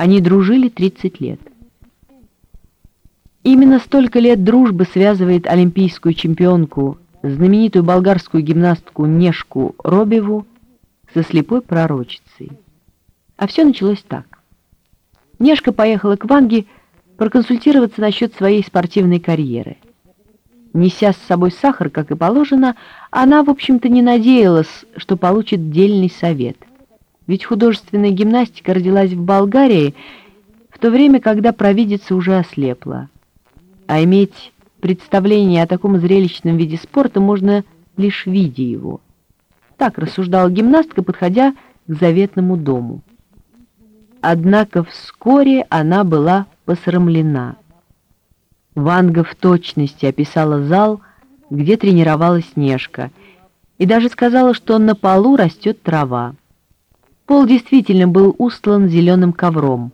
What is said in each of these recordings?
Они дружили 30 лет. Именно столько лет дружбы связывает олимпийскую чемпионку, знаменитую болгарскую гимнастку Нешку Робеву со слепой пророчицей. А все началось так. Нешка поехала к Ванге проконсультироваться насчет своей спортивной карьеры. Неся с собой сахар, как и положено, она, в общем-то, не надеялась, что получит дельный совет. Ведь художественная гимнастика родилась в Болгарии в то время, когда провидица уже ослепла а иметь представление о таком зрелищном виде спорта можно лишь видя его. Так рассуждала гимнастка, подходя к заветному дому. Однако вскоре она была посрамлена. Ванга в точности описала зал, где тренировалась Нежка, и даже сказала, что на полу растет трава. Пол действительно был устлан зеленым ковром.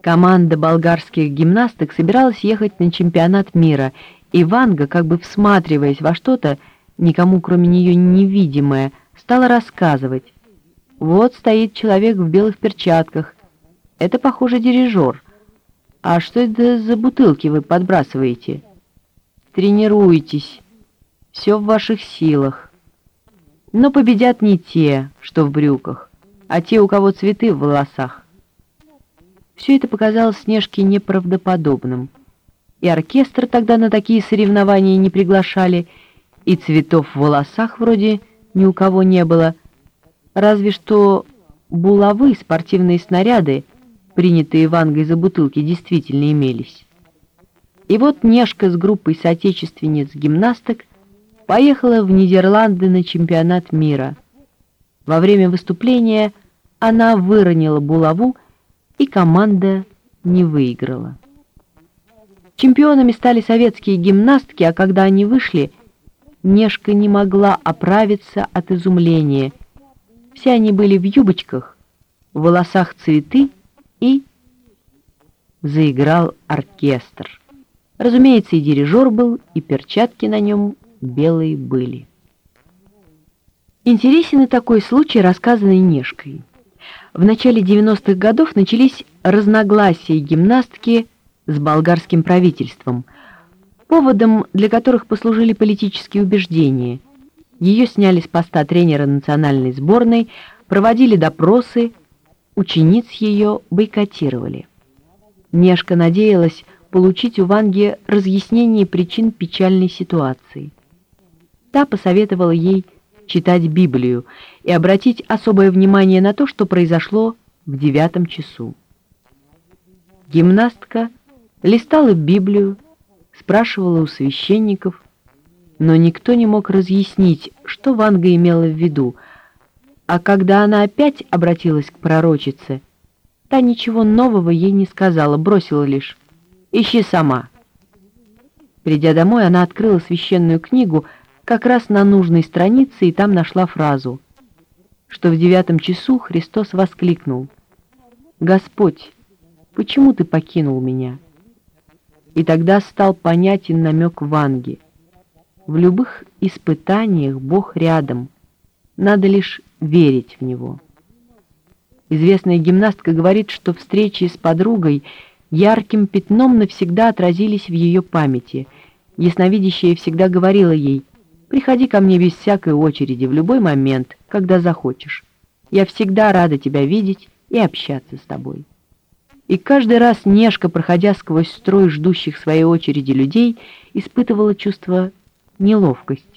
Команда болгарских гимнасток собиралась ехать на чемпионат мира, и Ванга, как бы всматриваясь во что-то, никому кроме нее невидимое, стала рассказывать. Вот стоит человек в белых перчатках. Это, похоже, дирижер. А что это за бутылки вы подбрасываете? Тренируйтесь. Все в ваших силах. Но победят не те, что в брюках, а те, у кого цветы в волосах. Все это показалось Снежке неправдоподобным. И оркестр тогда на такие соревнования не приглашали, и цветов в волосах вроде ни у кого не было, разве что булавы, спортивные снаряды, принятые Вангой за бутылки, действительно имелись. И вот Нежка с группой соотечественниц-гимнасток поехала в Нидерланды на чемпионат мира. Во время выступления она выронила булаву и команда не выиграла. Чемпионами стали советские гимнастки, а когда они вышли, Нешка не могла оправиться от изумления. Все они были в юбочках, в волосах цветы и... Заиграл оркестр. Разумеется, и дирижер был, и перчатки на нем белые были. Интересен и такой случай, рассказанный Нешкой. В начале 90-х годов начались разногласия гимнастки с болгарским правительством, поводом для которых послужили политические убеждения. Ее сняли с поста тренера национальной сборной, проводили допросы, учениц ее бойкотировали. Нешка надеялась получить у Ванги разъяснение причин печальной ситуации. Та посоветовала ей читать Библию и обратить особое внимание на то, что произошло в девятом часу. Гимнастка листала Библию, спрашивала у священников, но никто не мог разъяснить, что Ванга имела в виду, а когда она опять обратилась к пророчице, та ничего нового ей не сказала, бросила лишь «Ищи сама». Придя домой, она открыла священную книгу, как раз на нужной странице и там нашла фразу, что в девятом часу Христос воскликнул «Господь, почему ты покинул меня?» И тогда стал понятен намек Ванги. В любых испытаниях Бог рядом, надо лишь верить в Него. Известная гимнастка говорит, что встречи с подругой ярким пятном навсегда отразились в ее памяти. Ясновидящая всегда говорила ей Приходи ко мне без всякой очереди в любой момент, когда захочешь. Я всегда рада тебя видеть и общаться с тобой. И каждый раз Нежка, проходя сквозь строй ждущих своей очереди людей, испытывала чувство неловкости.